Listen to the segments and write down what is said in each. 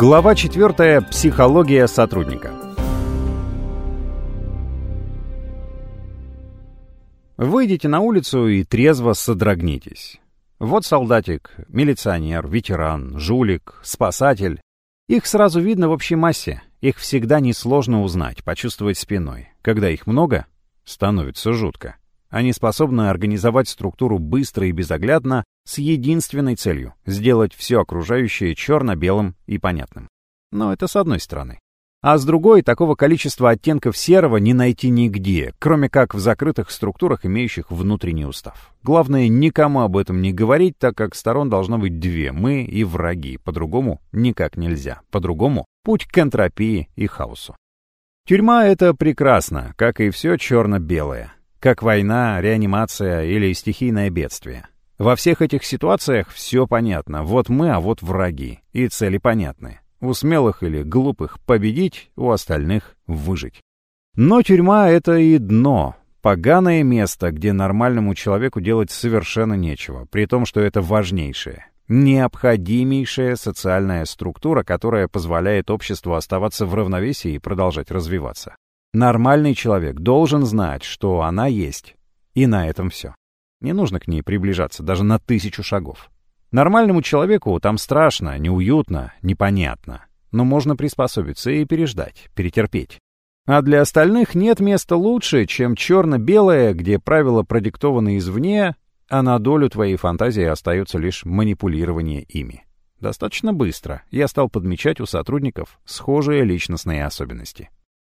Глава 4. Психология сотрудника. Выйдите на улицу и трезво содрогнитесь. Вот солдатик, милиционер, ветеран, жулик, спасатель. Их сразу видно в общей массе. Их всегда несложно узнать, почувствовать спиной. Когда их много, становится жутко. Они способны организовать структуру быстро и безоглядно с единственной целью — сделать все окружающее черно-белым и понятным. Но это с одной стороны. А с другой, такого количества оттенков серого не найти нигде, кроме как в закрытых структурах, имеющих внутренний устав. Главное, никому об этом не говорить, так как сторон должно быть две — мы и враги. По-другому никак нельзя. По-другому — путь к энтропии и хаосу. Тюрьма — это прекрасно, как и все черно-белое как война, реанимация или стихийное бедствие. Во всех этих ситуациях все понятно. Вот мы, а вот враги. И цели понятны. У смелых или глупых победить, у остальных выжить. Но тюрьма — это и дно. Поганое место, где нормальному человеку делать совершенно нечего, при том, что это важнейшее, необходимейшая социальная структура, которая позволяет обществу оставаться в равновесии и продолжать развиваться. Нормальный человек должен знать, что она есть. И на этом все. Не нужно к ней приближаться даже на тысячу шагов. Нормальному человеку там страшно, неуютно, непонятно. Но можно приспособиться и переждать, перетерпеть. А для остальных нет места лучше, чем черно-белое, где правила продиктованы извне, а на долю твоей фантазии остается лишь манипулирование ими. Достаточно быстро я стал подмечать у сотрудников схожие личностные особенности.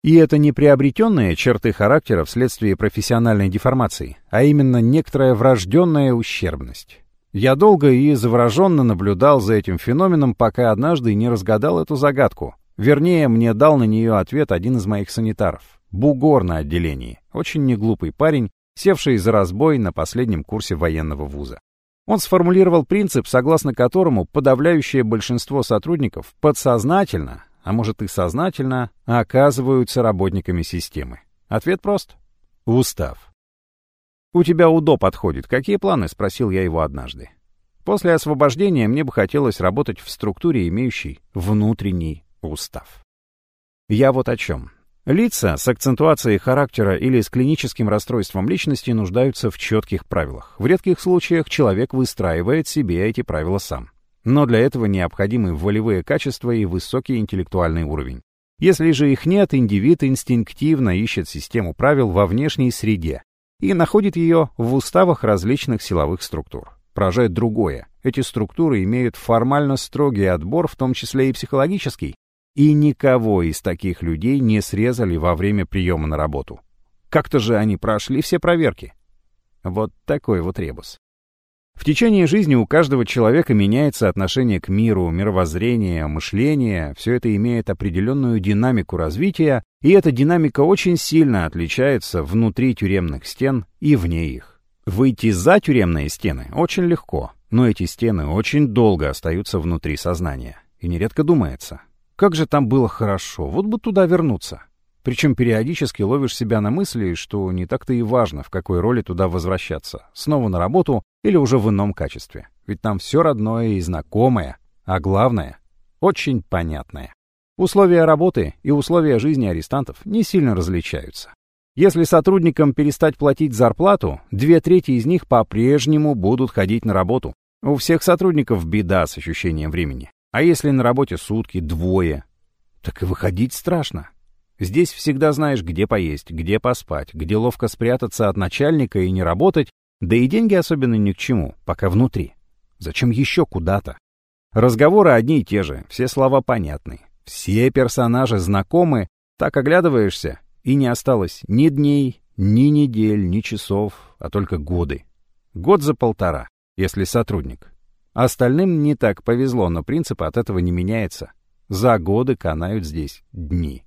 И это не приобретенные черты характера вследствие профессиональной деформации, а именно некоторая врожденная ущербность. Я долго и завороженно наблюдал за этим феноменом, пока однажды не разгадал эту загадку. Вернее, мне дал на нее ответ один из моих санитаров. Бугор на отделении. Очень неглупый парень, севший за разбой на последнем курсе военного вуза. Он сформулировал принцип, согласно которому подавляющее большинство сотрудников подсознательно, а может и сознательно, оказываются работниками системы? Ответ прост. Устав. «У тебя УДО подходит. Какие планы?» — спросил я его однажды. После освобождения мне бы хотелось работать в структуре, имеющей внутренний устав. Я вот о чем. Лица с акцентуацией характера или с клиническим расстройством личности нуждаются в четких правилах. В редких случаях человек выстраивает себе эти правила сам. Но для этого необходимы волевые качества и высокий интеллектуальный уровень. Если же их нет, индивид инстинктивно ищет систему правил во внешней среде и находит ее в уставах различных силовых структур. Поражает другое. Эти структуры имеют формально строгий отбор, в том числе и психологический, и никого из таких людей не срезали во время приема на работу. Как-то же они прошли все проверки. Вот такой вот ребус. В течение жизни у каждого человека меняется отношение к миру, мировоззрение, мышление. Все это имеет определенную динамику развития, и эта динамика очень сильно отличается внутри тюремных стен и вне их. Выйти за тюремные стены очень легко, но эти стены очень долго остаются внутри сознания. И нередко думается, как же там было хорошо, вот бы туда вернуться. Причем периодически ловишь себя на мысли, что не так-то и важно, в какой роли туда возвращаться. Снова на работу или уже в ином качестве. Ведь там все родное и знакомое, а главное — очень понятное. Условия работы и условия жизни арестантов не сильно различаются. Если сотрудникам перестать платить зарплату, две трети из них по-прежнему будут ходить на работу. У всех сотрудников беда с ощущением времени. А если на работе сутки, двое, так и выходить страшно. Здесь всегда знаешь, где поесть, где поспать, где ловко спрятаться от начальника и не работать, да и деньги особенно ни к чему, пока внутри. Зачем еще куда-то? Разговоры одни и те же, все слова понятны. Все персонажи знакомы, так оглядываешься, и не осталось ни дней, ни недель, ни часов, а только годы. Год за полтора, если сотрудник. Остальным не так повезло, но принцип от этого не меняется. За годы канают здесь дни.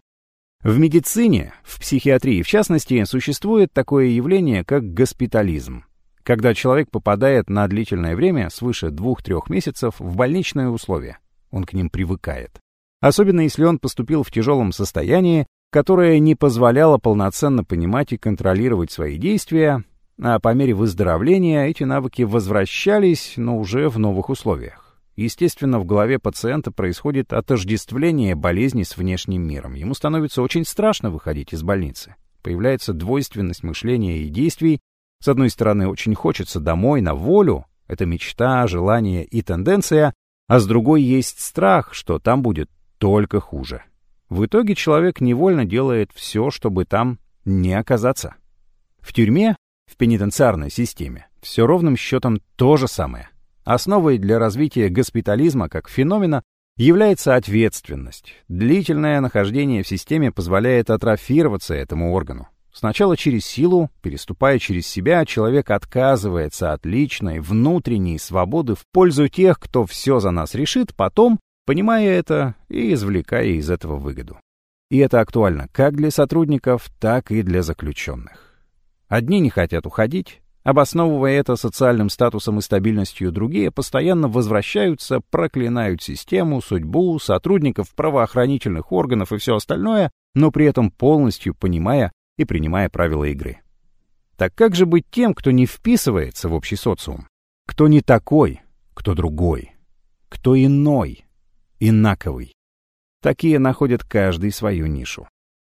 В медицине, в психиатрии в частности, существует такое явление, как госпитализм, когда человек попадает на длительное время, свыше 2-3 месяцев, в больничные условия. Он к ним привыкает. Особенно если он поступил в тяжелом состоянии, которое не позволяло полноценно понимать и контролировать свои действия, а по мере выздоровления эти навыки возвращались, но уже в новых условиях. Естественно, в голове пациента происходит отождествление болезни с внешним миром. Ему становится очень страшно выходить из больницы. Появляется двойственность мышления и действий. С одной стороны, очень хочется домой, на волю. Это мечта, желание и тенденция. А с другой есть страх, что там будет только хуже. В итоге человек невольно делает все, чтобы там не оказаться. В тюрьме, в пенитенциарной системе, все ровным счетом то же самое. Основой для развития госпитализма как феномена является ответственность. Длительное нахождение в системе позволяет атрофироваться этому органу. Сначала через силу, переступая через себя, человек отказывается от личной, внутренней свободы в пользу тех, кто все за нас решит, потом, понимая это и извлекая из этого выгоду. И это актуально как для сотрудников, так и для заключенных. Одни не хотят уходить, Обосновывая это социальным статусом и стабильностью, другие постоянно возвращаются, проклинают систему, судьбу, сотрудников правоохранительных органов и все остальное, но при этом полностью понимая и принимая правила игры. Так как же быть тем, кто не вписывается в общий социум? Кто не такой, кто другой? Кто иной, инаковый? Такие находят каждый свою нишу.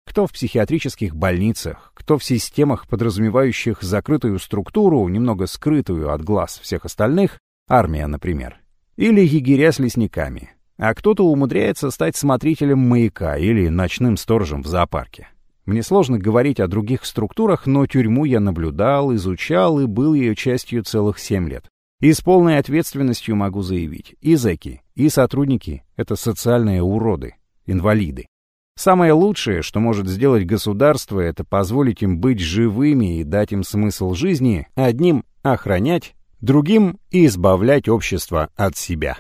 Кто в психиатрических больницах, кто в системах, подразумевающих закрытую структуру, немного скрытую от глаз всех остальных, армия, например. Или егеря с лесниками. А кто-то умудряется стать смотрителем маяка или ночным сторожем в зоопарке. Мне сложно говорить о других структурах, но тюрьму я наблюдал, изучал и был ее частью целых семь лет. И с полной ответственностью могу заявить, и зэки, и сотрудники — это социальные уроды, инвалиды. Самое лучшее, что может сделать государство, это позволить им быть живыми и дать им смысл жизни, одним — охранять, другим — избавлять общество от себя.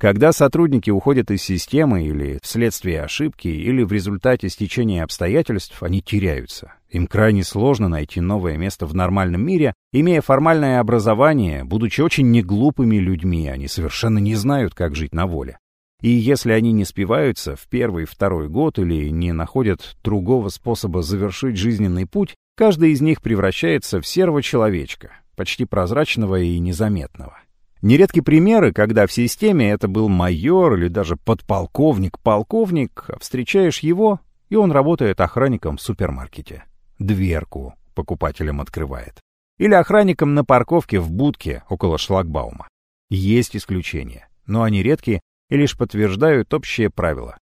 Когда сотрудники уходят из системы или вследствие ошибки, или в результате стечения обстоятельств, они теряются. Им крайне сложно найти новое место в нормальном мире, имея формальное образование, будучи очень неглупыми людьми, они совершенно не знают, как жить на воле. И если они не спиваются в первый-второй год или не находят другого способа завершить жизненный путь, каждый из них превращается в серого человечка, почти прозрачного и незаметного. Нередки примеры, когда в системе это был майор или даже подполковник-полковник, а встречаешь его, и он работает охранником в супермаркете. Дверку покупателям открывает. Или охранником на парковке в будке около шлагбаума. Есть исключения, но они редки и лишь подтверждают общее правило.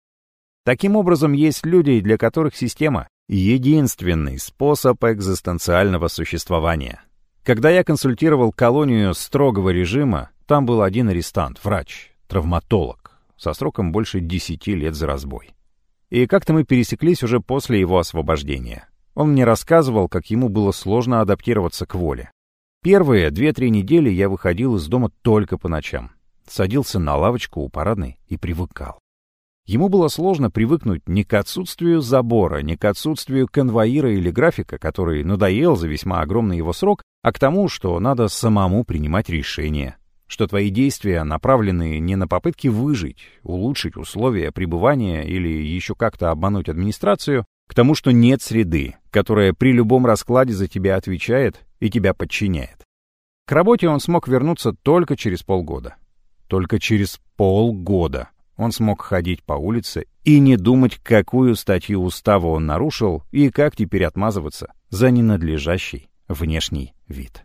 Таким образом, есть люди, для которых система — единственный способ экзистенциального существования. Когда я консультировал колонию строгого режима, там был один арестант, врач, травматолог, со сроком больше 10 лет за разбой. И как-то мы пересеклись уже после его освобождения. Он мне рассказывал, как ему было сложно адаптироваться к воле. Первые две-три недели я выходил из дома только по ночам садился на лавочку у парадной и привыкал. Ему было сложно привыкнуть не к отсутствию забора, не к отсутствию конвоира или графика, который надоел за весьма огромный его срок, а к тому, что надо самому принимать решения, что твои действия направлены не на попытки выжить, улучшить условия пребывания или еще как-то обмануть администрацию, к тому, что нет среды, которая при любом раскладе за тебя отвечает и тебя подчиняет. К работе он смог вернуться только через полгода. Только через полгода он смог ходить по улице и не думать, какую статью устава он нарушил и как теперь отмазываться за ненадлежащий внешний вид.